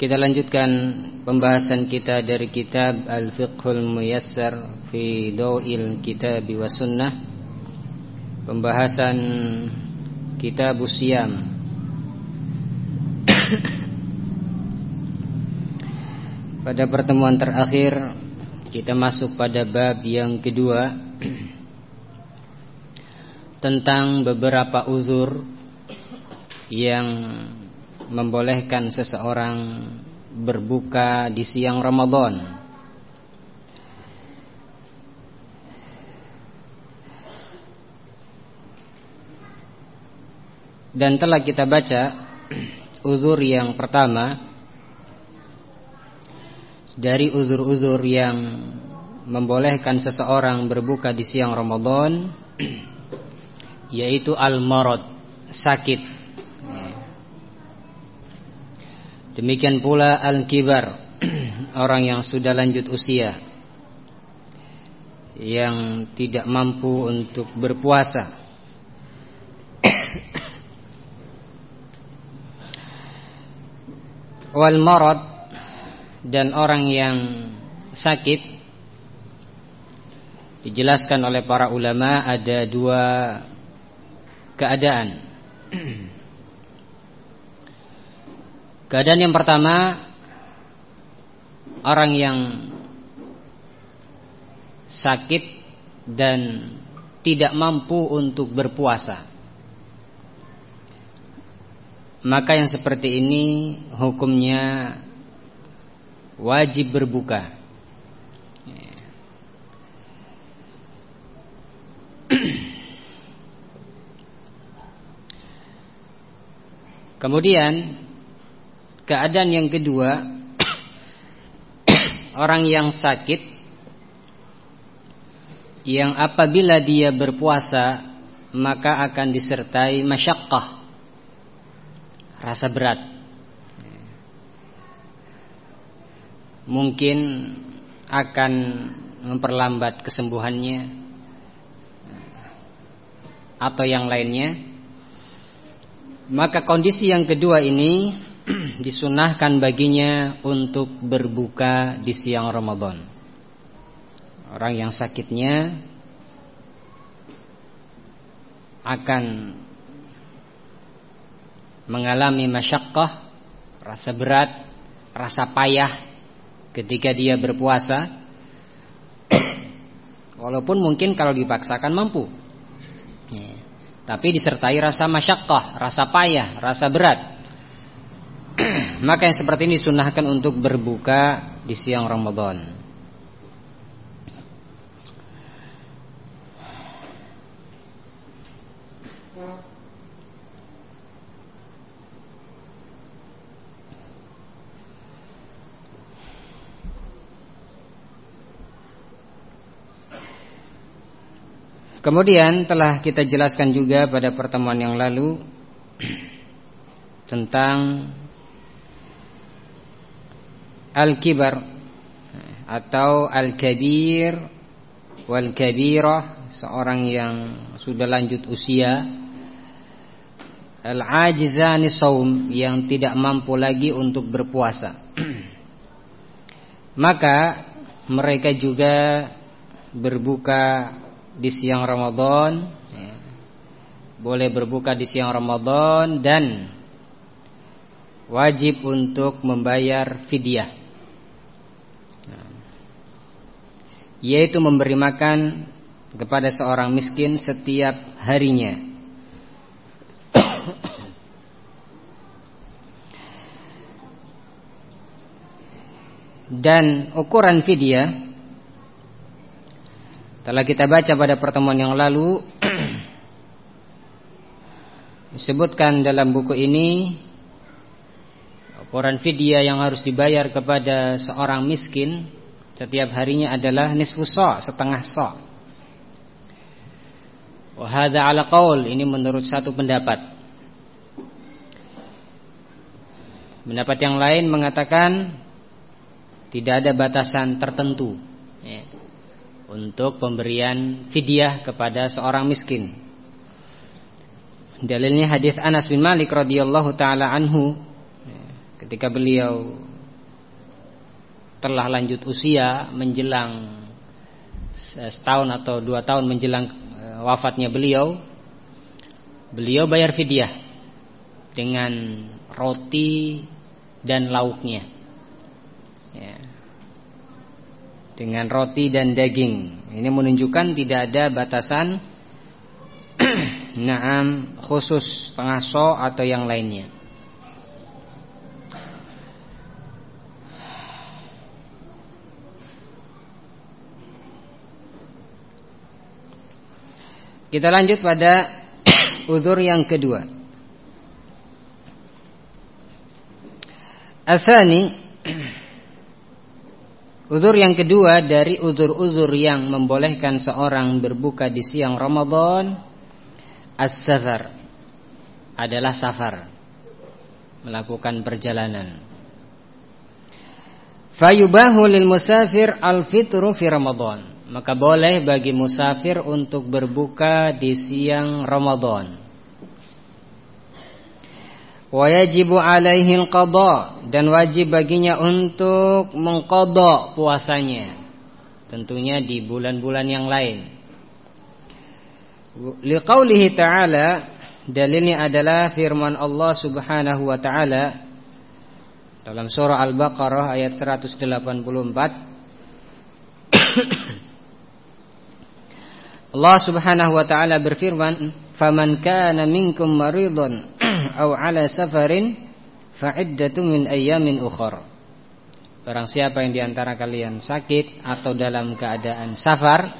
Kita lanjutkan pembahasan kita dari kitab Al-Fiqhul Muyassar fi Dawil Kitab wa Sunnah. Pembahasan kitab Usiam. Pada pertemuan terakhir kita masuk pada bab yang kedua tentang beberapa uzur yang membolehkan seseorang berbuka di siang Ramadan. Dan telah kita baca uzur yang pertama dari uzur-uzur yang membolehkan seseorang berbuka di siang Ramadan yaitu al-marad, sakit Demikian pula al-kibar Orang yang sudah lanjut usia Yang tidak mampu untuk berpuasa. Wal marad Dan orang yang sakit Dijelaskan oleh para ulama Ada dua keadaan Keadaan yang pertama Orang yang Sakit Dan Tidak mampu untuk berpuasa. Maka yang seperti ini Hukumnya Wajib berbuka. Kemudian Keadaan yang kedua Orang yang sakit Yang apabila dia berpuasa Maka akan disertai masyakkah Rasa berat. Mungkin akan memperlambat kesembuhannya Atau yang lainnya. Maka kondisi yang kedua ini disunahkan baginya untuk berbuka di siang Ramadan. Orang yang sakitnya akan mengalami masyakkah, rasa berat, rasa payah ketika dia berpuasa. Walaupun mungkin kalau dipaksakan mampu. Ya. Tapi disertai rasa masyakkah, rasa payah, rasa berat. Maka yang seperti ini disunahkan untuk berbuka di siang Ramadan. Kemudian telah kita jelaskan juga pada pertemuan yang lalu tentang al-kibar atau al-kabir wal kabirah seorang yang sudah lanjut usia. Al-ajizani saum yang tidak mampu lagi untuk berpuasa. Maka mereka juga berbuka di siang Ramadan. Boleh berbuka di siang Ramadan dan wajib untuk membayar fidyah yaitu memberi makan kepada seorang miskin setiap harinya. Dan ukuran fidyah telah kita baca pada pertemuan yang lalu disebutkan dalam buku ini Koran fidyah yang harus dibayar kepada seorang miskin setiap harinya adalah nisfu so, setengah so. Wahada ala qaul ini menurut satu pendapat. Pendapat yang lain mengatakan tidak ada batasan tertentu ya, untuk pemberian fidyah kepada seorang miskin. Dalilnya hadis Anas bin Malik radhiyallahu taala anhu ya, ketika beliau telah lanjut usia menjelang setahun atau dua tahun menjelang eh, wafatnya beliau, beliau bayar fidyah dengan roti dan lauknya. Ya. Dengan roti dan daging. Ini menunjukkan tidak ada batasan naam khusus pengaso atau yang lainnya. Kita lanjut pada uzur yang kedua. Asani Uzur yang kedua dari uzur-uzur yang membolehkan seorang berbuka di siang Ramadan As-safar adalah safar Melakukan perjalanan Fayubahu lil musafir al-fitru fi Ramadan Maka boleh bagi musafir untuk berbuka di siang Ramadan Wajibu alaihi qada dan wajib baginya untuk mengkodok puasanya. Tentunya di bulan-bulan yang lain. Liqaulihi ta'ala dalilnya adalah firman Allah Subhanahu wa taala dalam surah Al-Baqarah ayat 184 Allah Subhanahu wa taala berfirman, "Faman kana minkum maridun aw ala safarin fa'iddatu min ayyamin ukhra." Barang siapa yang di antara kalian sakit atau dalam keadaan safar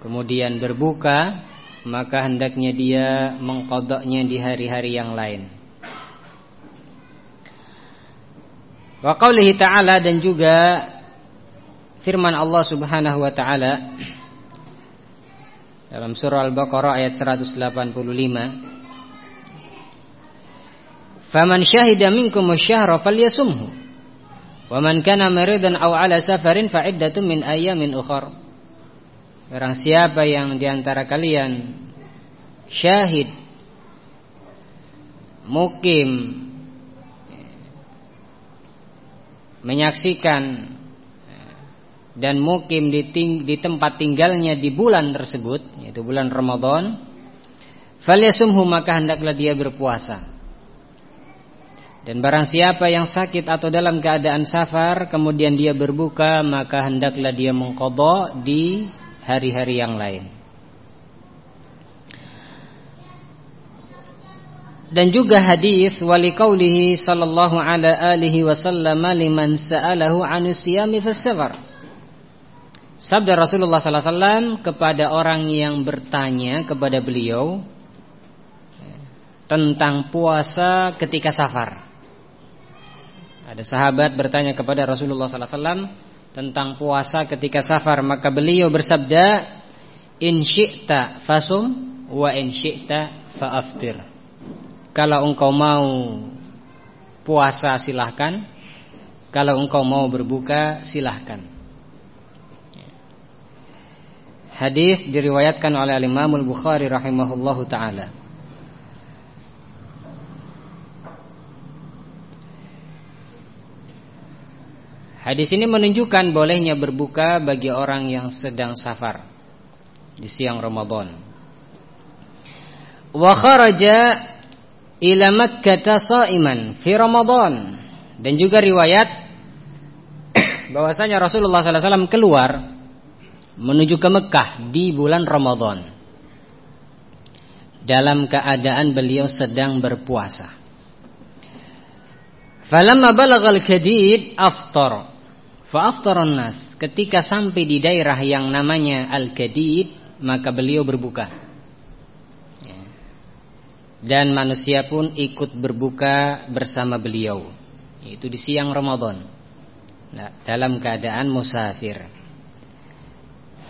kemudian berbuka, maka hendaknya dia mengkodoknya di hari-hari yang lain. Wa qaulihi ta'ala dan juga firman Allah Subhanahu wa taala dalam surah Al-Baqarah ayat 185 Faman syahida minkum asyhara falyasumhu. Wa man kana maridan aw ala safarin fa iddatun min ayyamin ukhra Barang siapa yang di antara kalian syahid mukim menyaksikan dan mukim di, ting, di tempat tinggalnya di bulan tersebut yaitu bulan Ramadan falyasumhu maka hendaklah dia berpuasa. Dan barang siapa yang sakit atau dalam keadaan safar kemudian dia berbuka maka hendaklah dia mengqadha di hari-hari yang lain. Dan juga hadis wali qaulihi sallallahu ala alihi wasallam liman sa'alahu anu siyami fis Sabda Rasulullah sallallahu alaihi wasallam kepada orang yang bertanya kepada beliau tentang puasa ketika safar. Ada sahabat bertanya kepada Rasulullah sallallahu alaihi wasallam tentang puasa ketika safar, maka beliau bersabda, "In syi'ta fasum wa in syi'ta fa'aftir." Kalau engkau mau puasa silahkan, kalau engkau mau berbuka silahkan. Hadis diriwayatkan oleh Imam Al-Bukhari rahimahullahu taala. Hadis ini menunjukkan bolehnya berbuka bagi orang yang sedang safar di siang Ramadan. Wa kharaja ila Makkah shaiman fi Ramadan dan juga riwayat bahwasanya Rasulullah sallallahu alaihi wasallam keluar menuju ke Mekah di bulan Ramadan dalam keadaan beliau sedang berpuasa. Falamma balagal kadid aftar fa nas. Ketika sampai di daerah yang namanya Al-Kadid, maka beliau berbuka. Ya. Dan manusia pun ikut berbuka bersama beliau. Itu di siang Ramadan nah, Dalam keadaan musafir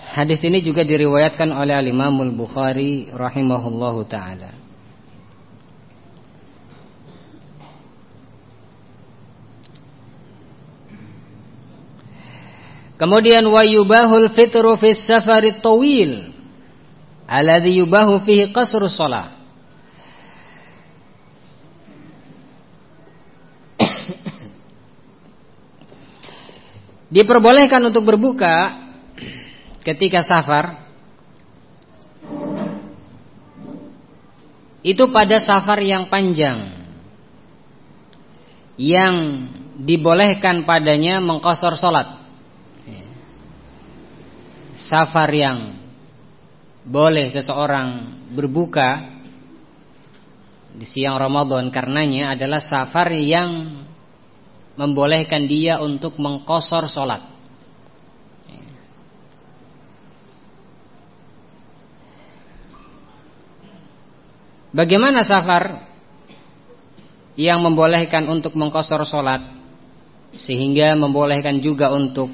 Hadis ini juga diriwayatkan oleh Al-Imamul Bukhari Rahimahullahu ta'ala Kemudian wa yubahul fitru fi safarit tawil alladhi yubahu fihi qasru shalah. Diperbolehkan untuk berbuka ketika safar itu pada safar yang panjang yang dibolehkan padanya mengkosor solat safar yang boleh seseorang berbuka di siang Ramadan karenanya adalah safar yang membolehkan dia untuk mengkosor sholat. Bagaimana safar yang membolehkan untuk mengkosor sholat sehingga membolehkan juga untuk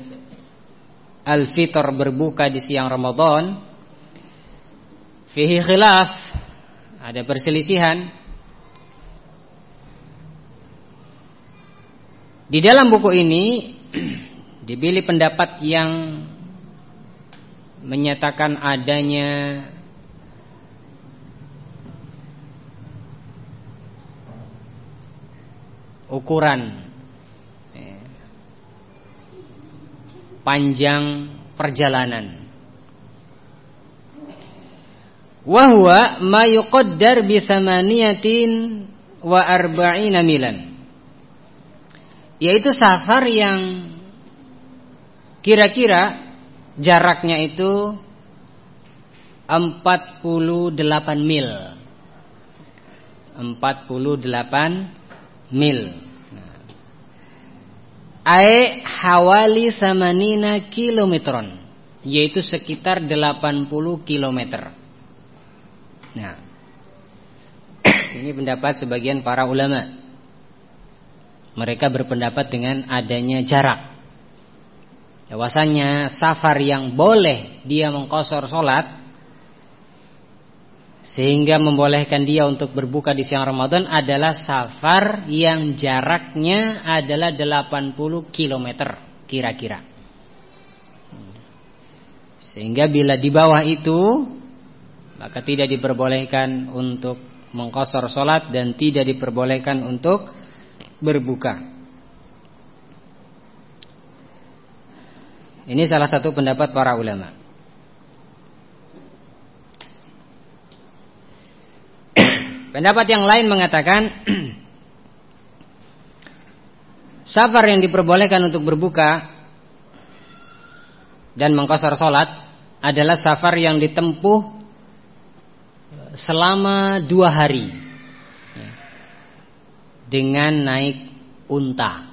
al-fitr berbuka di siang Ramadan? Fihi khilaf ada perselisihan. Di dalam buku ini dipilih pendapat yang menyatakan adanya ukuran panjang perjalanan. Wahwa ma yuqaddar bi thamaniyatin wa arba'ina milan. Yaitu safar yang kira-kira jaraknya itu 48 mil. 48 mil. Ae hawali samanina kilometron Yaitu sekitar 80 kilometer. Nah Ini pendapat sebagian para ulama. Mereka berpendapat dengan adanya jarak. Bahwasanya safar yang boleh dia mengkosor sholat sehingga membolehkan dia untuk berbuka di siang Ramadan adalah safar yang jaraknya adalah 80 km kira-kira. Sehingga bila di bawah itu maka tidak diperbolehkan untuk mengkosor sholat dan tidak diperbolehkan untuk berbuka. Ini salah satu pendapat para ulama. Pendapat yang lain mengatakan Safar yang diperbolehkan untuk berbuka Dan mengkosor sholat Adalah safar yang ditempuh Selama dua hari. Dengan naik unta.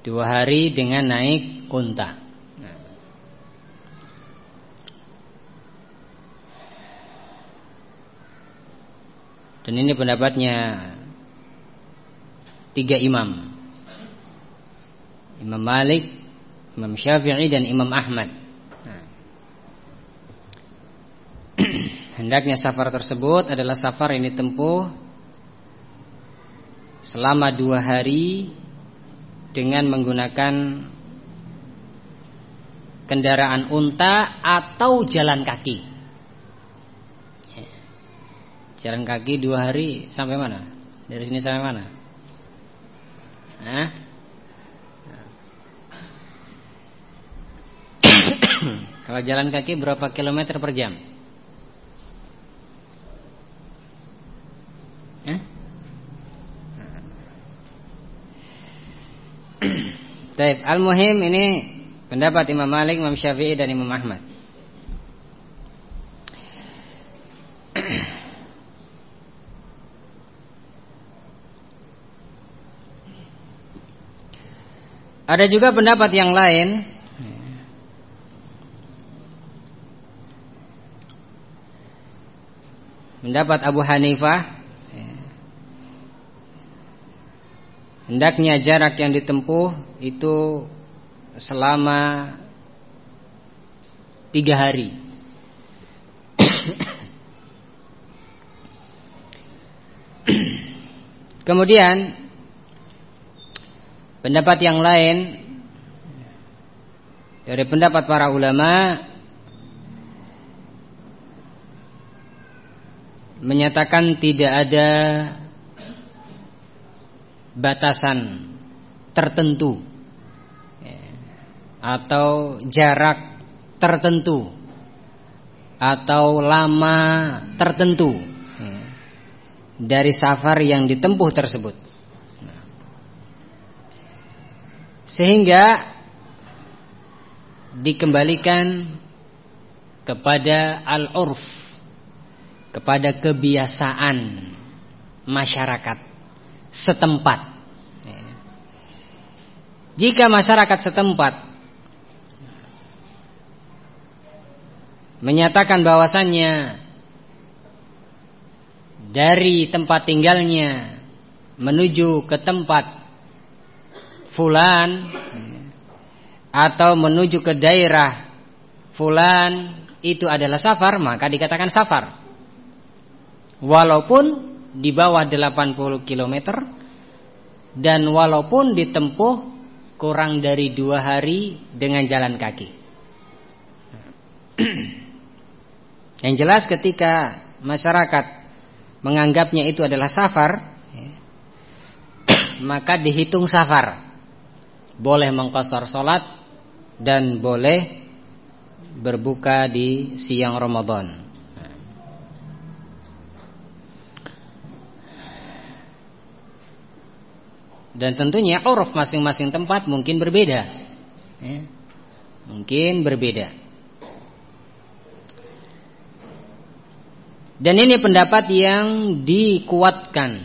Dua hari dengan naik unta Dan ini pendapatnya tiga imam. Imam Malik, Imam Syafi'i dan Imam Ahmad. Nah. Hendaknya safar tersebut adalah safar yang ditempuh selama dua hari dengan menggunakan kendaraan unta atau jalan kaki. Jalan kaki dua hari sampai mana? Dari sini sampai mana? Hah? Kalau jalan kaki berapa kilometer per jam? Baik, al-muhim ini pendapat Imam Malik, Imam Syafi'i dan Imam Ahmad. Ada juga pendapat yang lain Pendapat Abu Hanifah hendaknya jarak yang ditempuh itu selama tiga hari. Kemudian pendapat yang lain dari pendapat para ulama menyatakan tidak ada batasan tertentu ya, atau jarak tertentu atau lama tertentu ya, dari safar yang ditempuh tersebut. Sehingga dikembalikan kepada al-urf, kepada kebiasaan masyarakat setempat. Jika masyarakat setempat menyatakan bahwasannya dari tempat tinggalnya menuju ke tempat fulan atau menuju ke daerah fulan itu adalah safar maka dikatakan safar walaupun di bawah 80 km dan walaupun ditempuh kurang dari dua hari dengan jalan kaki. Yang jelas ketika masyarakat menganggapnya itu adalah safar, maka dihitung safar. Boleh mengkosor sholat dan boleh berbuka di siang Ramadan. Dan tentunya uruf masing-masing tempat mungkin berbeda ya. Mungkin berbeda Dan ini pendapat yang dikuatkan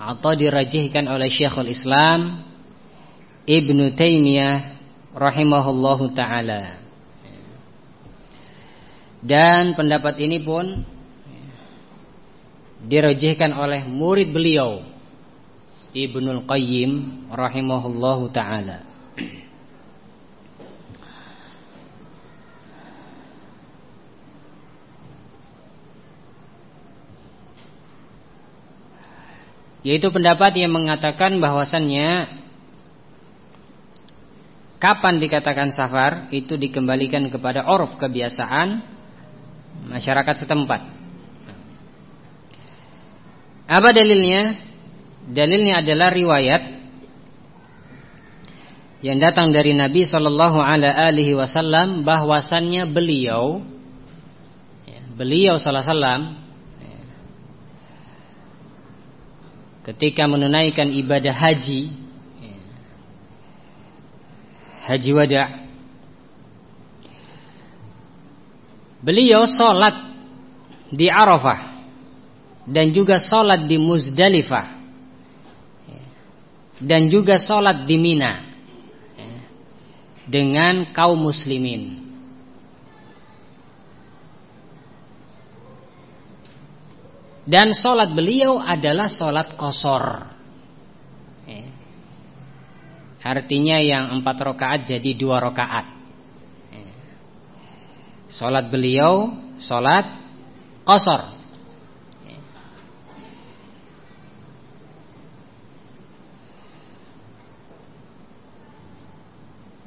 Atau dirajihkan oleh Syekhul Islam Ibnu Taimiyah Rahimahullahu ta'ala Dan pendapat ini pun Dirajihkan oleh murid beliau Ibnul Qayyim rahimahullahu taala. Yaitu pendapat yang mengatakan bahwasannya kapan dikatakan safar itu dikembalikan kepada orf kebiasaan masyarakat setempat. Apa dalilnya? Dalilnya adalah riwayat yang datang dari Nabi Shallallahu Alaihi Wasallam bahwasannya beliau, ya, beliau Wasallam ya, ketika menunaikan ibadah haji, haji wada, beliau sholat di Arafah dan juga sholat di Muzdalifah dan juga sholat di Mina dengan kaum muslimin. Dan sholat beliau adalah sholat kosor. Ya. Artinya yang empat rakaat jadi dua rakaat. Ya. Sholat beliau sholat kosor.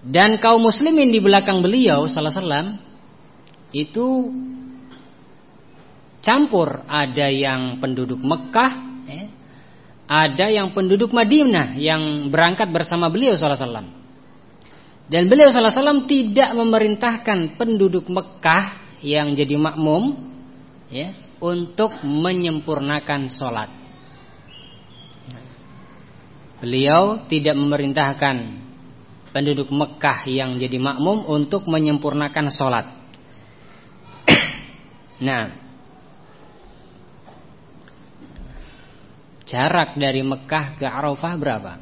Dan kaum muslimin di belakang beliau salah salam itu campur ada yang penduduk Mekah, ada yang penduduk Madinah yang berangkat bersama beliau salam. Dan beliau salam tidak memerintahkan penduduk Mekah yang jadi makmum ya, untuk menyempurnakan sholat. Beliau tidak memerintahkan penduduk Mekah yang jadi makmum untuk menyempurnakan sholat. nah, jarak dari Mekah ke Arafah berapa?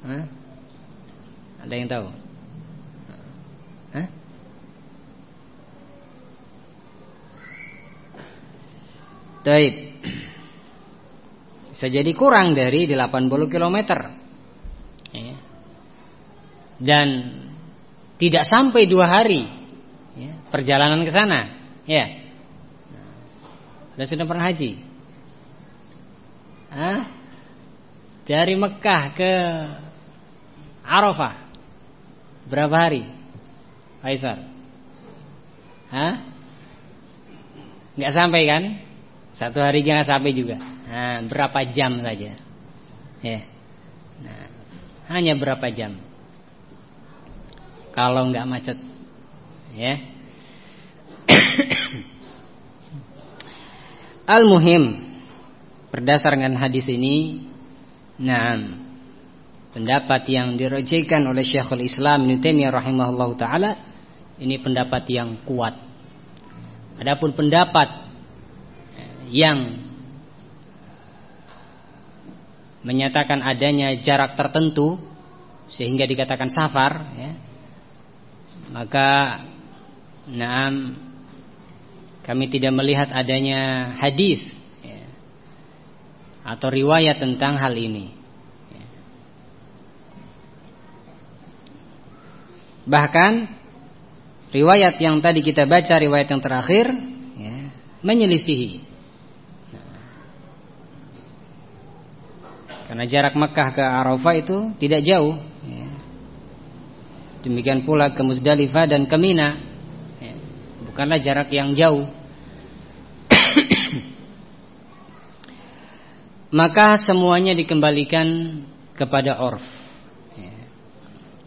Hah? Ada yang tahu? Taib. Bisa jadi kurang dari 80 km. Ya. Dan tidak sampai dua hari ya, perjalanan ke sana. Ya. Nah, sudah pernah haji? Hah? Dari Mekah ke Arafah berapa hari? Faisal? Hah? Nggak sampai kan? Satu hari jangan sampai juga. Nah, berapa jam saja? Ya. Nah, hanya berapa jam? Kalau nggak macet, ya. Al-muhim berdasarkan hadis ini, nah, pendapat yang dirojekan oleh Syekhul Islam Ibnu Taimiyah rahimahullahu taala ini pendapat yang kuat. Adapun pendapat yang menyatakan adanya jarak tertentu sehingga dikatakan safar ya, maka naam kami tidak melihat adanya hadis ya, atau riwayat tentang hal ini ya. bahkan riwayat yang tadi kita baca riwayat yang terakhir ya, menyelisihi nah. karena jarak Mekah ke Arafah itu tidak jauh ya. demikian pula ke Musdalifah dan ke Mina. Bukanlah jarak yang jauh maka semuanya dikembalikan kepada orf ya.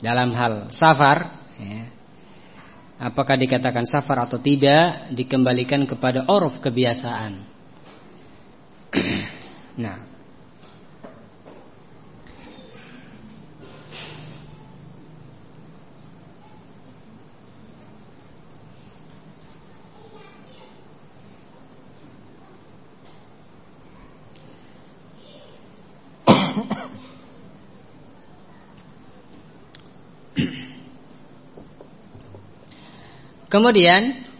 dalam hal safar ya, apakah dikatakan safar atau tidak dikembalikan kepada oruf kebiasaan. nah, Kemudian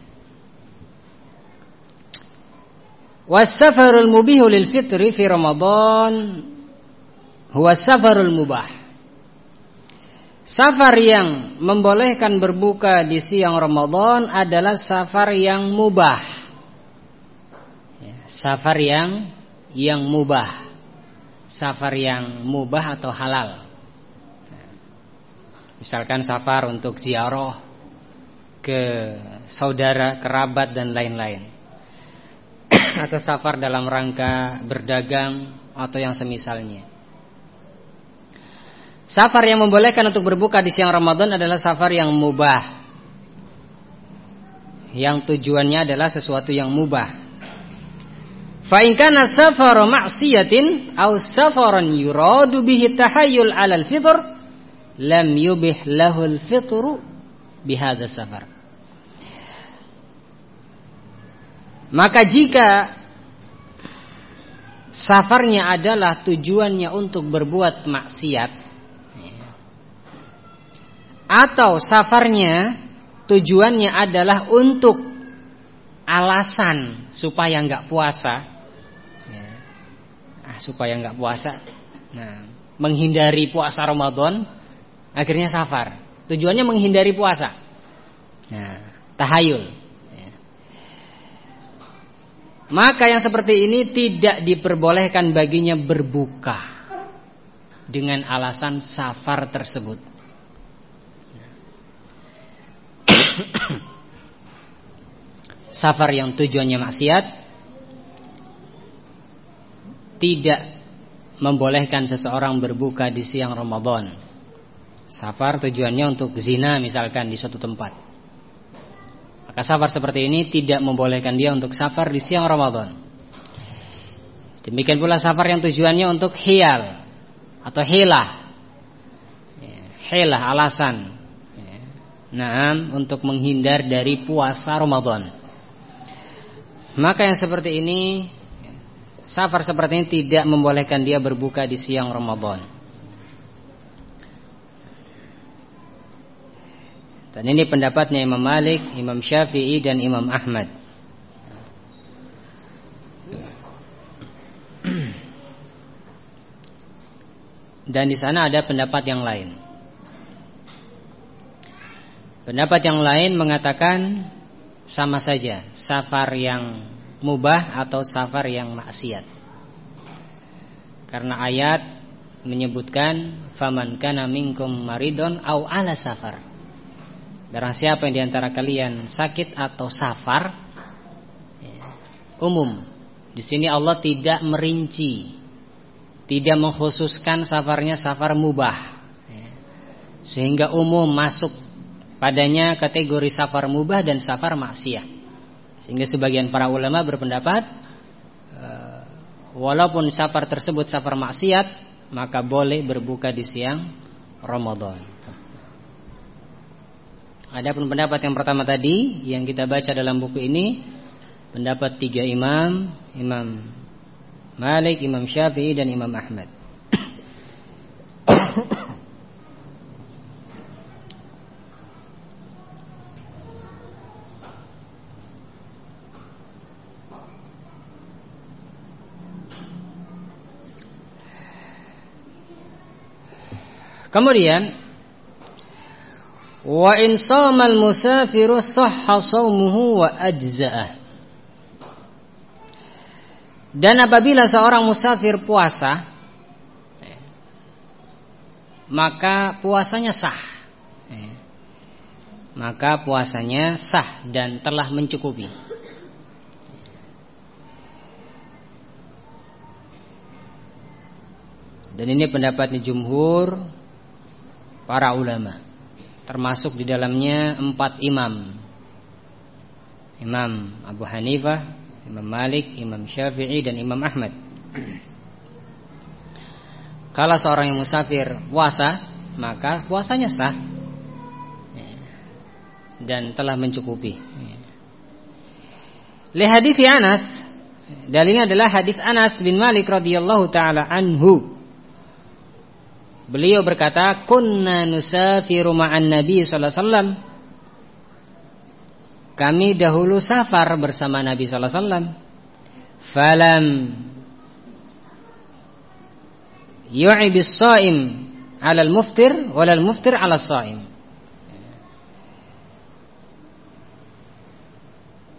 Wasafarul mubihu lil fitri fi Ramadan huwa safarul mubah. Safar yang membolehkan berbuka di siang Ramadan adalah safar yang mubah. Ya, safar yang yang mubah. Safar yang mubah atau halal. Misalkan safar untuk ziarah ke saudara, kerabat dan lain-lain. atau safar dalam rangka berdagang atau yang semisalnya. Safar yang membolehkan untuk berbuka di siang Ramadan adalah safar yang mubah. Yang tujuannya adalah sesuatu yang mubah. Fa in kana safaru ma'siyatin aw safaran yuradu bihi tahayyul 'ala al-fitr lam yubih lahu al-fitru bihadza safar. Maka jika safarnya adalah tujuannya untuk berbuat maksiat atau safarnya tujuannya adalah untuk alasan supaya nggak puasa, ya. ah, supaya nggak puasa, nah menghindari puasa Ramadan, akhirnya safar. Tujuannya menghindari puasa, nah tahayul. Maka yang seperti ini tidak diperbolehkan baginya berbuka dengan alasan safar tersebut. safar yang tujuannya maksiat tidak membolehkan seseorang berbuka di siang Ramadan. Safar tujuannya untuk zina misalkan di suatu tempat. Maka safar seperti ini tidak membolehkan dia untuk safar di siang Ramadan. Demikian pula safar yang tujuannya untuk hial atau hilah. Ya, hilah alasan. Nah, untuk menghindar dari puasa Ramadan. Maka yang seperti ini safar seperti ini tidak membolehkan dia berbuka di siang Ramadan. Dan ini pendapatnya Imam Malik, Imam Syafi'i dan Imam Ahmad. Dan di sana ada pendapat yang lain. Pendapat yang lain mengatakan sama saja safar yang mubah atau safar yang maksiat. Karena ayat menyebutkan faman kana minkum maridon au ala safar. Barang siapa yang di antara kalian sakit atau safar ya, umum. Di sini Allah tidak merinci, tidak mengkhususkan safarnya safar mubah, ya. sehingga umum masuk padanya kategori safar mubah dan safar maksiat. Sehingga sebagian para ulama berpendapat eh, walaupun safar tersebut safar maksiat, maka boleh berbuka di siang Ramadan. Adapun pendapat yang pertama tadi yang kita baca dalam buku ini pendapat tiga imam, Imam Malik, Imam Syafi'i dan Imam Ahmad. Kemudian Wa in shamal musafiru sahha shaumuhu wa ajza'ah. Dan apabila seorang musafir puasa maka puasanya sah. Maka puasanya sah dan telah mencukupi. Dan ini pendapatnya jumhur para ulama termasuk di dalamnya empat imam. Imam Abu Hanifah Imam Malik, Imam Syafi'i dan Imam Ahmad. Kalau seorang yang musafir puasa Maka puasanya sah. Dan telah mencukupi. Lihat hadis Anas Dalilnya adalah hadis Anas bin Malik radhiyallahu taala anhu Beliau berkata, "Kunna nusafiru ma'an Nabi sallallahu alaihi wasallam." Kami dahulu safar bersama Nabi sallallahu alaihi wasallam. Falam yu'ibis shaim 'ala al-muftir wal muftir 'ala shaim.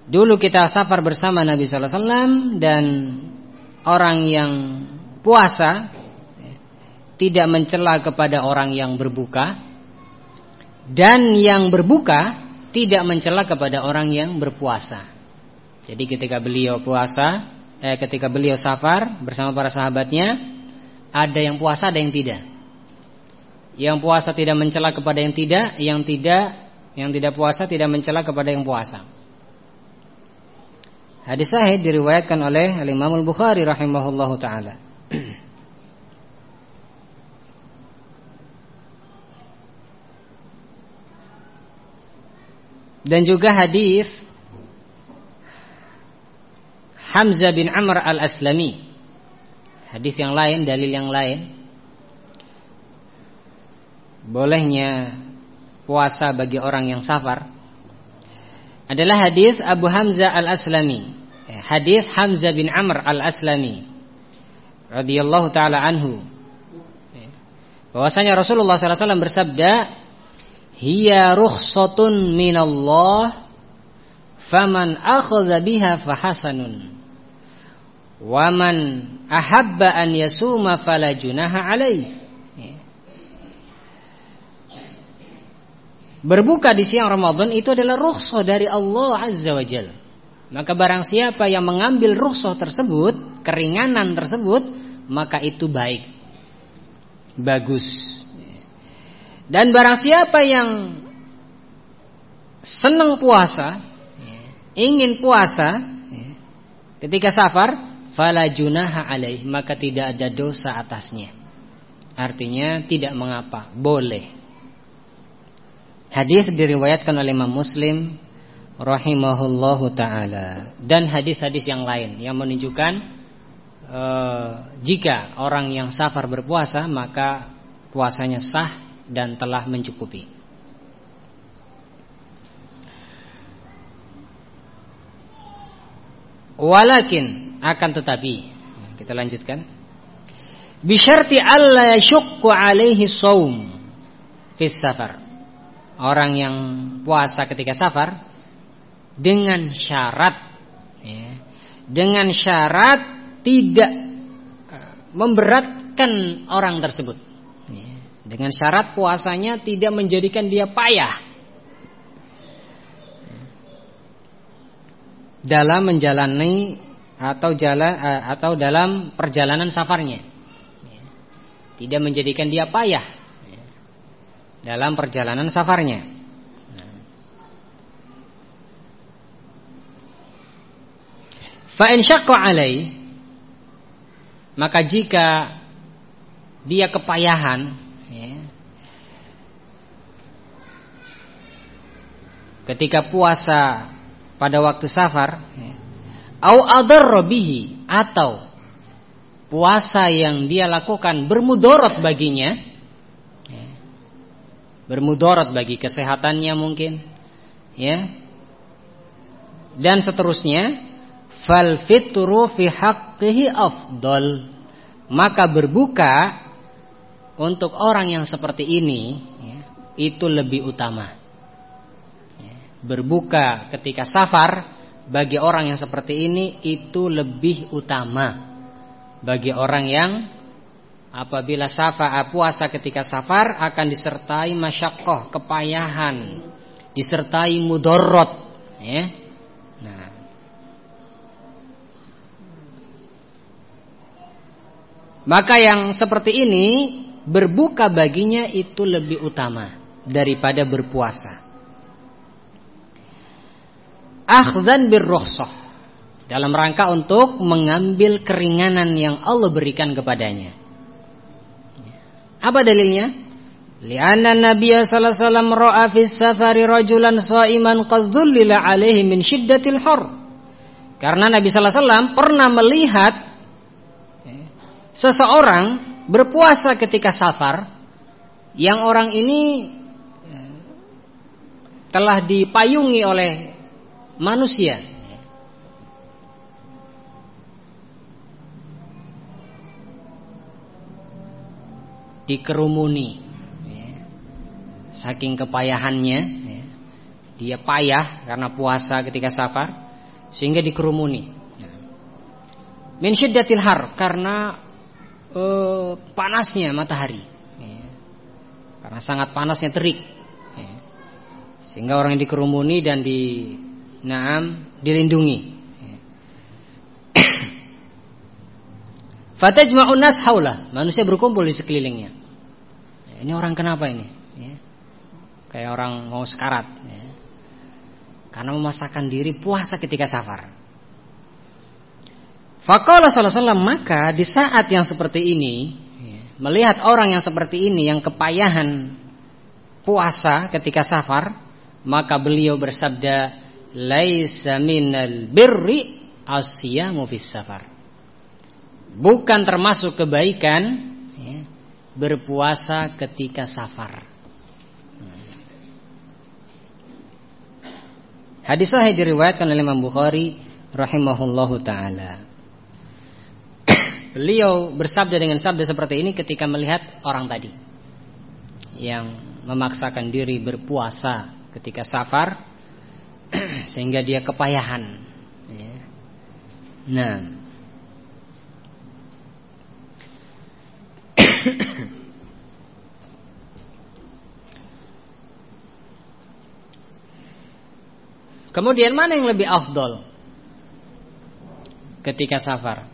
Dulu kita safar bersama Nabi sallallahu alaihi wasallam dan orang yang puasa tidak mencela kepada orang yang berbuka dan yang berbuka tidak mencela kepada orang yang berpuasa. Jadi ketika beliau puasa, eh, ketika beliau safar bersama para sahabatnya, ada yang puasa, ada yang tidak. Yang puasa tidak mencela kepada yang tidak, yang tidak, yang tidak puasa tidak mencela kepada yang puasa. Hadis sahih diriwayatkan oleh Imam Al-Bukhari rahimahullahu taala. Dan juga hadis Hamzah bin Amr al-Aslami. Hadis yang lain, dalil yang lain. Bolehnya puasa bagi orang yang safar adalah hadis Abu Hamzah al-Aslami. Eh, hadis Hamzah bin Amr al-Aslami radhiyallahu taala anhu. Eh, bahwasanya Rasulullah SAW bersabda, hiya rukhsatun minallah faman akhadha biha fahasanun wa man ahabba an yasuma fala junaha alaih Berbuka di siang Ramadan itu adalah rukhsah dari Allah Azza wa Jal. Maka barang siapa yang mengambil rukhsah tersebut, keringanan tersebut, maka itu baik. Bagus. Dan barang siapa yang senang puasa, ingin puasa ketika safar, fala junaha alaih, maka tidak ada dosa atasnya. Artinya tidak mengapa, boleh. Hadis diriwayatkan oleh Imam Muslim rahimahullahu taala dan hadis-hadis yang lain yang menunjukkan e, jika orang yang safar berpuasa maka puasanya sah dan telah mencukupi. Walakin akan tetapi kita lanjutkan. Bisyarti alla yashukku alaihi saum fis safar. Orang yang puasa ketika safar dengan syarat ya, dengan syarat tidak eh, memberatkan orang tersebut. Dengan syarat puasanya tidak menjadikan dia payah. Dalam menjalani atau jalan eh, atau dalam perjalanan safarnya tidak menjadikan dia payah dalam perjalanan safarnya. Fa in alai maka jika dia kepayahan ya, ketika puasa pada waktu safar ya, au adarra bihi atau puasa yang dia lakukan bermudorot baginya ya, bermudorot bagi kesehatannya mungkin ya dan seterusnya fal fitru fi haqqihi afdal maka berbuka untuk orang yang seperti ini ya, itu lebih utama berbuka ketika safar bagi orang yang seperti ini itu lebih utama. Bagi orang yang apabila safa puasa ketika safar akan disertai masyakoh kepayahan disertai mudorot ya. Nah. Maka yang seperti ini berbuka baginya itu lebih utama daripada berpuasa akhdan birrukhsah dalam rangka untuk mengambil keringanan yang Allah berikan kepadanya. Apa dalilnya? Lianna Nabi sallallahu alaihi wasallam ra'a fi safari rajulan sha'iman qad dhullila alaihi min syiddatil har. Karena Nabi sallallahu alaihi wasallam pernah melihat seseorang berpuasa ketika safar yang orang ini telah dipayungi oleh manusia. Dikerumuni. Ya. saking kepayahannya ya. dia payah karena puasa ketika safar sehingga dikerumuni. Ya. min karena uh, panasnya matahari. Karena sangat panasnya terik. Sehingga orang yang dikerumuni dan di naam dilindungi. Fatajma'un nas haula. Manusia berkumpul di sekelilingnya. Ya, ini orang kenapa ini? Ya. Kayak orang mau sekarat. Ya. Karena memasakkan diri puasa ketika safar. Fakola sallallahu maka di saat yang seperti ini, ya, melihat orang yang seperti ini yang kepayahan puasa ketika safar, maka beliau bersabda, "Laisa minal birri asyamu fis safar." bukan termasuk kebaikan ya, berpuasa ketika safar. Hadis sahih diriwayatkan oleh Imam Bukhari rahimahullahu taala. Beliau bersabda dengan sabda seperti ini ketika melihat orang tadi yang memaksakan diri berpuasa ketika safar sehingga dia kepayahan. Ya. Nah, Kemudian mana yang lebih afdol ketika safar?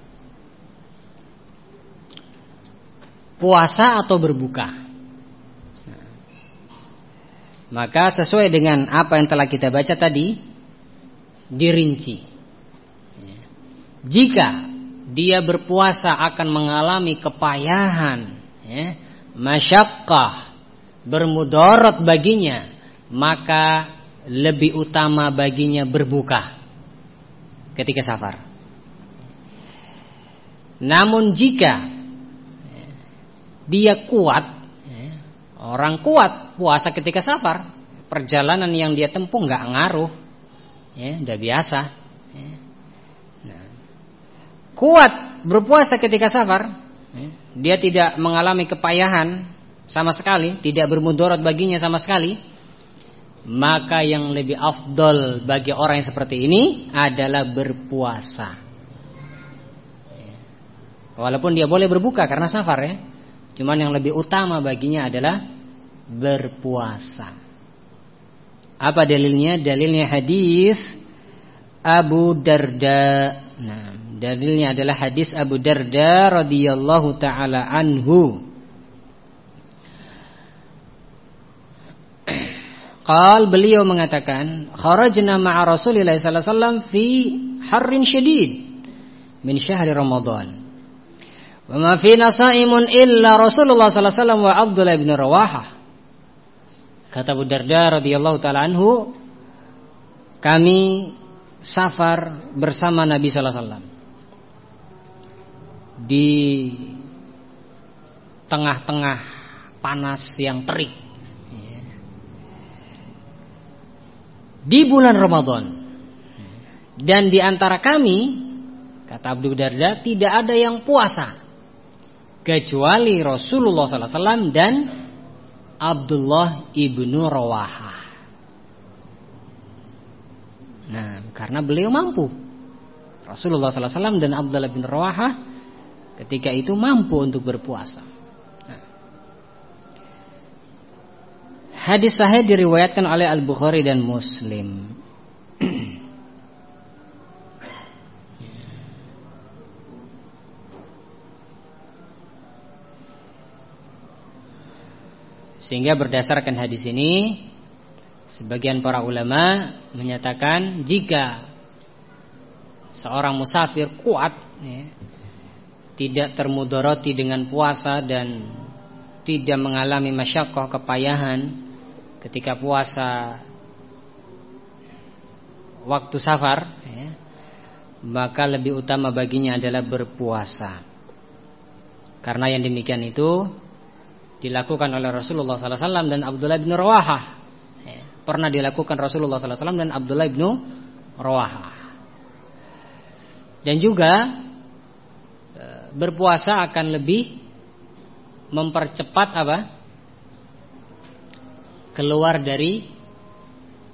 Puasa atau berbuka? Maka sesuai dengan apa yang telah kita baca tadi Dirinci. Jika dia berpuasa akan mengalami kepayahan ya, masyakkah bermudarat baginya maka lebih utama baginya berbuka ketika safar. Namun jika dia kuat ya, orang kuat puasa ketika safar perjalanan yang dia tempuh nggak ngaruh ya udah biasa ya. nah, kuat berpuasa ketika safar ya, dia tidak mengalami kepayahan sama sekali, tidak bermudarat baginya sama sekali, maka yang lebih afdol bagi orang yang seperti ini adalah berpuasa. Ya. Walaupun dia boleh berbuka karena safar ya, cuman yang lebih utama baginya adalah berpuasa. Apa dalilnya? Dalilnya hadis Abu Darda. Nah, dalilnya adalah hadis Abu Darda radhiyallahu taala anhu. Qal beliau mengatakan, kharajna ma'a Rasulillah sallallahu alaihi wasallam fi harrin syadid min syahri Ramadan. Wa ma fina sa'imun illa Rasulullah sallallahu alaihi wasallam wa Abdullah bin Rawahah. Kata Abu Darda radhiyallahu taala anhu, kami safar bersama Nabi sallallahu alaihi wasallam di tengah-tengah panas yang terik. Di bulan Ramadan. Dan di antara kami, kata Abu Darda, tidak ada yang puasa kecuali Rasulullah sallallahu alaihi wasallam dan Abdullah ibnu Rawaha. Nah, karena beliau mampu. Rasulullah SAW dan Abdullah bin Rawaha ketika itu mampu untuk berpuasa. Nah. Hadis sahih diriwayatkan oleh Al Bukhari dan Muslim. Sehingga berdasarkan hadis ini Sebagian para ulama menyatakan Jika Seorang musafir kuat ya, Tidak termudoroti dengan puasa Dan Tidak mengalami masyakoh kepayahan Ketika puasa Waktu safar ya, Maka lebih utama baginya adalah berpuasa. Karena yang demikian itu dilakukan oleh Rasulullah SAW dan Abdullah bin Rawahah. Ya, pernah dilakukan Rasulullah SAW dan Abdullah bin Rawahah. Dan juga e, berpuasa akan lebih mempercepat apa? Keluar dari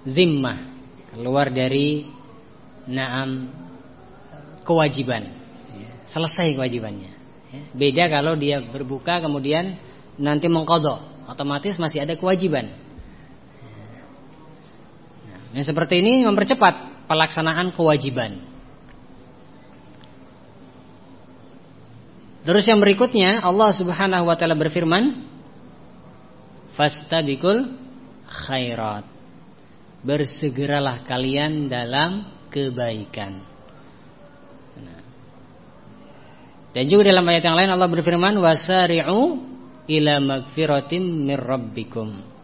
zimmah, keluar dari naam kewajiban. Ya, selesai kewajibannya. Ya, beda kalau dia berbuka kemudian nanti mengkodok otomatis masih ada kewajiban. Nah, yang seperti ini mempercepat pelaksanaan kewajiban. Terus yang berikutnya Allah subhanahu wa ta'ala berfirman fastabikul khairat. Bersegeralah kalian dalam kebaikan. Nah. dan juga dalam ayat yang lain Allah berfirman wasari'u ila magfiratim mir rabbikum.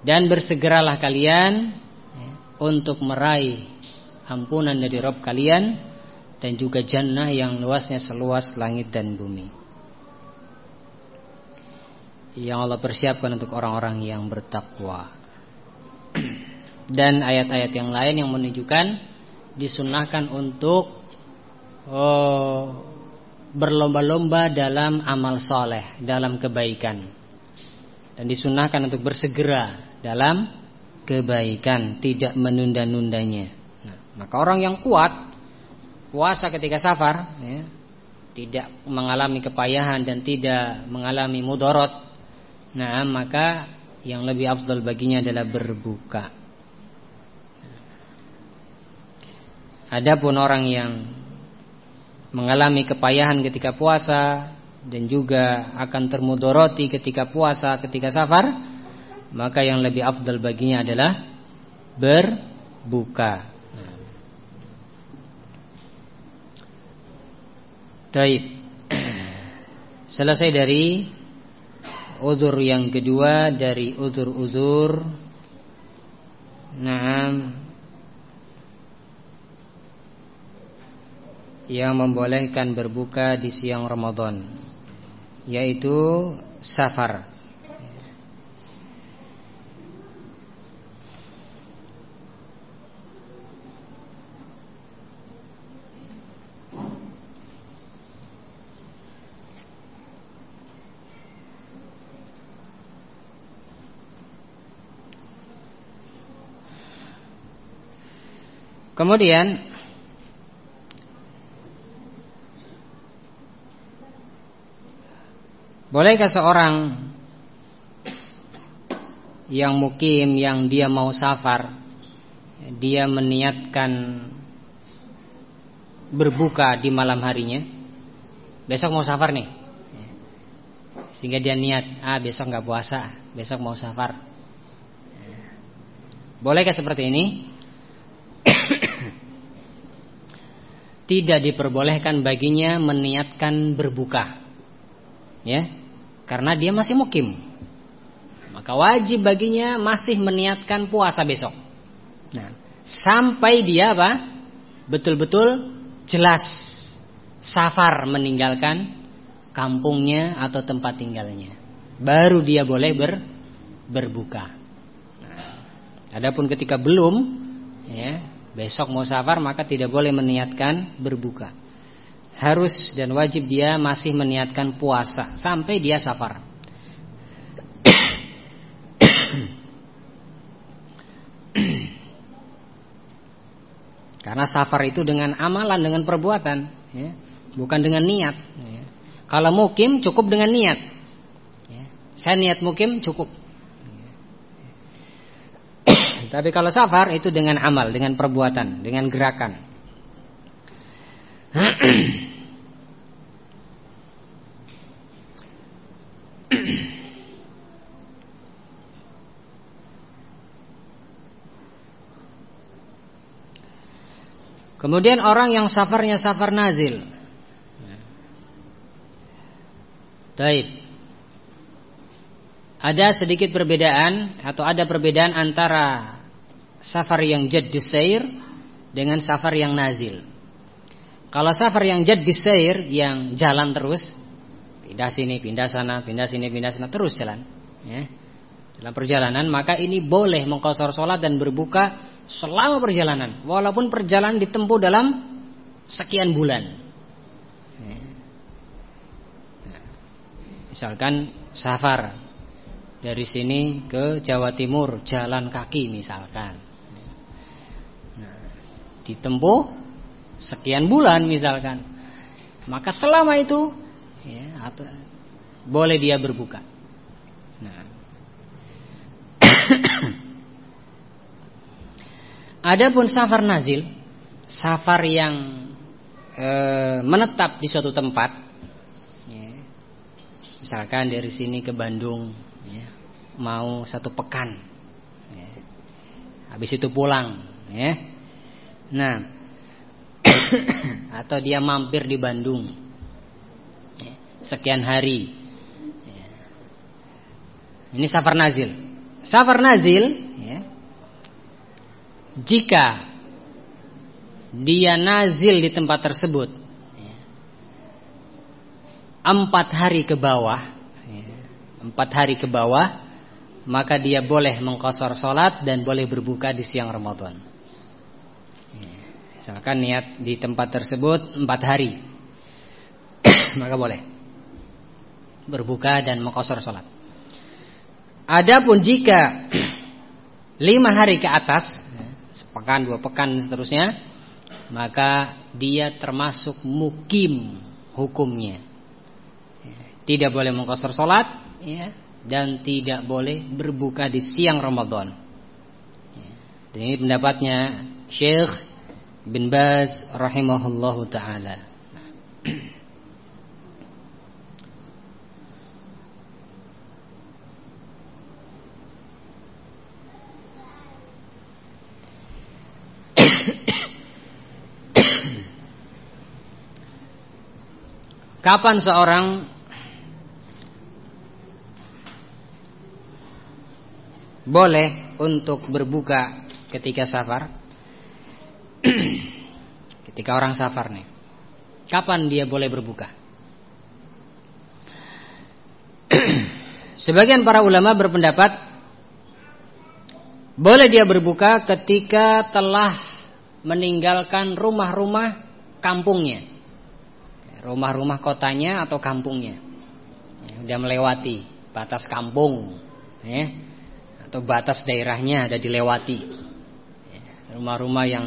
Dan bersegeralah kalian ya, untuk meraih ampunan dari Rabb kalian dan juga jannah yang luasnya seluas langit dan bumi. Yang Allah persiapkan untuk orang-orang yang bertakwa. Dan ayat-ayat yang lain yang menunjukkan disunahkan untuk oh, berlomba-lomba dalam amal soleh, dalam kebaikan. Dan disunahkan untuk bersegera dalam kebaikan, tidak menunda-nundanya. Nah, maka orang yang kuat, puasa ketika safar, ya, tidak mengalami kepayahan dan tidak mengalami mudorot, nah maka yang lebih afdal baginya adalah berbuka. Adapun orang yang mengalami kepayahan ketika puasa dan juga akan termudoroti ketika puasa ketika safar maka yang lebih afdal baginya adalah berbuka. Taib. Selesai dari uzur yang kedua dari uzur-uzur. Nah, yang membolehkan berbuka di siang Ramadan yaitu safar. Kemudian Bolehkah seorang yang mukim yang dia mau safar dia meniatkan berbuka di malam harinya? Besok mau safar nih. Sehingga dia niat ah besok nggak puasa besok mau safar. Bolehkah seperti ini? Tidak diperbolehkan baginya meniatkan berbuka. Ya karena dia masih mukim maka wajib baginya masih meniatkan puasa besok. Nah, sampai dia apa? Betul-betul jelas safar meninggalkan kampungnya atau tempat tinggalnya. Baru dia boleh ber, berbuka. Nah, adapun ketika belum ya, besok mau safar maka tidak boleh meniatkan berbuka. Harus dan wajib dia masih meniatkan puasa sampai dia safar. Karena safar itu dengan amalan, dengan perbuatan, ya. bukan dengan niat. Ya. Kalau mukim cukup dengan niat. Ya. Saya niat mukim cukup. Ya. Tapi kalau safar itu dengan amal, dengan perbuatan, dengan gerakan. Kemudian orang yang safarnya safar nazil. Taib. Ada sedikit perbedaan atau ada perbedaan antara safar yang jad disair dengan safar yang nazil. Kalau safar yang jad disair yang jalan terus, pindah sini, pindah sana, pindah sini, pindah sana terus jalan, ya. Dalam perjalanan maka ini boleh mengkosor sholat dan berbuka selama perjalanan. Walaupun perjalanan ditempuh dalam sekian bulan. Misalkan safar dari sini ke Jawa Timur jalan kaki misalkan. Nah, ditempuh sekian bulan misalkan. Maka selama itu ya, atau, boleh dia berbuka. Nah Adapun safar nazil, safar yang e, menetap di suatu tempat, ya, misalkan dari sini ke Bandung, ya, mau satu pekan, ya, habis itu pulang, ya. Nah, atau dia mampir di Bandung, ya, sekian hari. Ya. Ini safar nazil. Safar nazil jika dia nazil di tempat tersebut empat hari ke bawah empat hari ke bawah maka dia boleh mengkosor sholat dan boleh berbuka di siang Ramadan. Misalkan niat di tempat tersebut empat hari maka boleh berbuka dan mengkosor sholat. Adapun jika lima hari ke atas sepekan, dua pekan seterusnya, maka dia termasuk mukim hukumnya. Tidak boleh mengkosor sholat ya, dan tidak boleh berbuka di siang Ramadan. Dan ini pendapatnya Syekh bin Baz rahimahullahu taala. Kapan seorang boleh untuk berbuka ketika safar? ketika orang safar nih. Kapan dia boleh berbuka? Sebagian para ulama berpendapat boleh dia berbuka ketika telah meninggalkan rumah-rumah kampungnya rumah-rumah kotanya atau kampungnya. Ya, udah melewati batas kampung, ya, atau batas daerahnya ada dilewati. Ya, rumah-rumah yang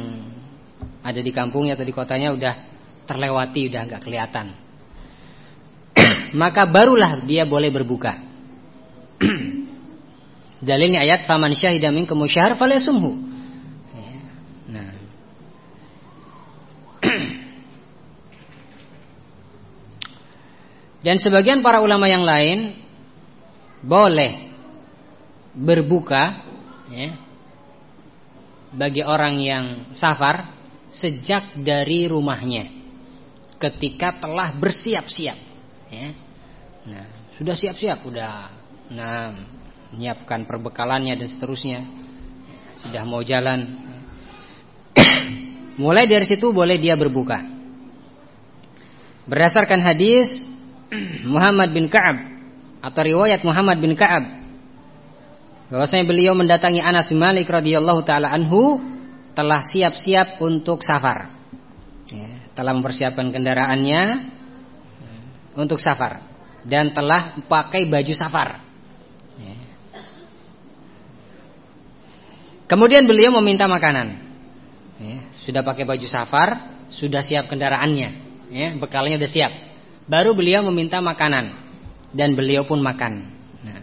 ada di kampungnya atau di kotanya udah terlewati, udah nggak kelihatan. Maka barulah dia boleh berbuka. Dalilnya ayat faman syahida minkum syahr falyasumhu. Ya, nah. Dan sebagian para ulama yang lain boleh berbuka ya, bagi orang yang safar sejak dari rumahnya ketika telah bersiap-siap ya. Nah, sudah siap-siap udah nah menyiapkan perbekalannya dan seterusnya. Sudah mau jalan. Mulai dari situ boleh dia berbuka. Berdasarkan hadis Muhammad bin Ka'ab atau riwayat Muhammad bin Ka'ab bahwasanya beliau mendatangi Anas bin Malik radhiyallahu taala anhu telah siap-siap untuk safar. Ya, telah mempersiapkan kendaraannya untuk safar dan telah pakai baju safar. Ya. Kemudian beliau meminta makanan. Ya, sudah pakai baju safar, sudah siap kendaraannya, ya, bekalnya sudah siap. Baru beliau meminta makanan dan beliau pun makan. Nah.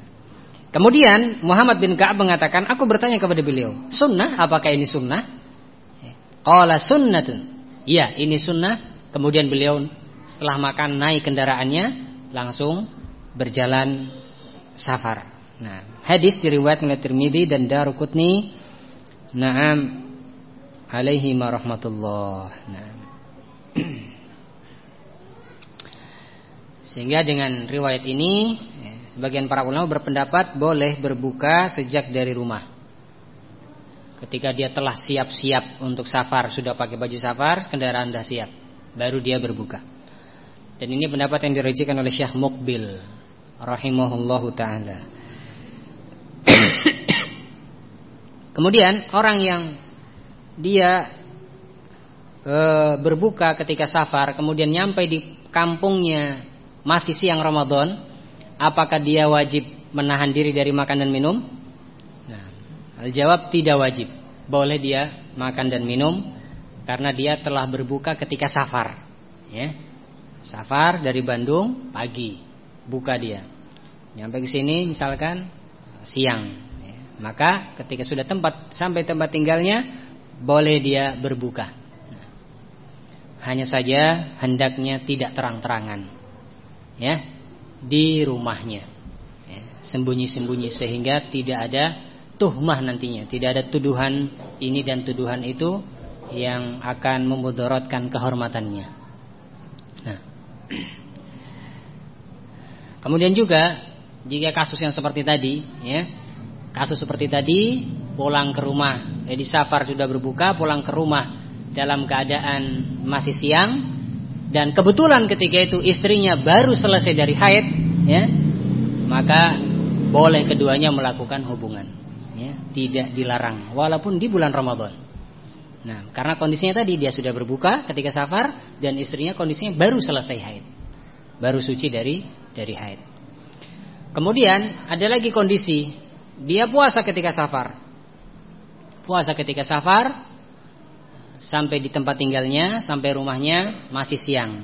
Kemudian Muhammad bin Ka'ab mengatakan, aku bertanya kepada beliau, sunnah? Apakah ini sunnah? Qala sunnatun. Iya, ini sunnah. Kemudian beliau setelah makan naik kendaraannya langsung berjalan safar. Nah, hadis diriwayatkan oleh Tirmizi dan Daruqutni. Naam alaihi warahmatullah. Nah. Sehingga dengan riwayat ini ya, sebagian para ulama berpendapat boleh berbuka sejak dari rumah. Ketika dia telah siap-siap untuk safar, sudah pakai baju safar, kendaraan sudah siap, baru dia berbuka. Dan ini pendapat yang direjikan oleh Syekh Mukbil rahimahullahu taala. Kemudian orang yang dia e, berbuka ketika safar, kemudian nyampe di kampungnya masih siang Ramadan, apakah dia wajib menahan diri dari makan dan minum? Al-jawab tidak wajib. Boleh dia makan dan minum karena dia telah berbuka ketika safar. Ya. Safar dari Bandung pagi buka dia. Nyampe ke sini misalkan siang. Ya. Maka ketika sudah tempat sampai tempat tinggalnya boleh dia berbuka. Nah, hanya saja hendaknya tidak terang-terangan. Ya. Di rumahnya. Ya. Sembunyi-sembunyi sehingga tidak ada tuhmah nantinya, tidak ada tuduhan ini dan tuduhan itu yang akan memudaratkan kehormatannya. Nah. Kemudian juga jika kasus yang seperti tadi, ya. Kasus seperti tadi pulang ke rumah, jadi safar sudah berbuka, pulang ke rumah dalam keadaan masih siang dan kebetulan ketika itu istrinya baru selesai dari haid, ya. Maka boleh keduanya melakukan hubungan tidak dilarang walaupun di bulan Ramadan. Nah, karena kondisinya tadi dia sudah berbuka ketika safar dan istrinya kondisinya baru selesai haid. Baru suci dari dari haid. Kemudian ada lagi kondisi dia puasa ketika safar. Puasa ketika safar sampai di tempat tinggalnya, sampai rumahnya masih siang.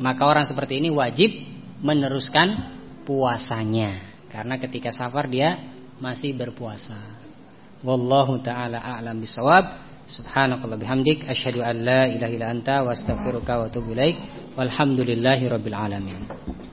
Maka orang seperti ini wajib meneruskan puasanya karena ketika safar dia masih berpuasa. Wallahu taala a'lam bisawab. Subhanakallah bihamdik asyhadu an la ilaha illa anta wa astaghfiruka wa atubu ilaik. Walhamdulillahi rabbil alamin.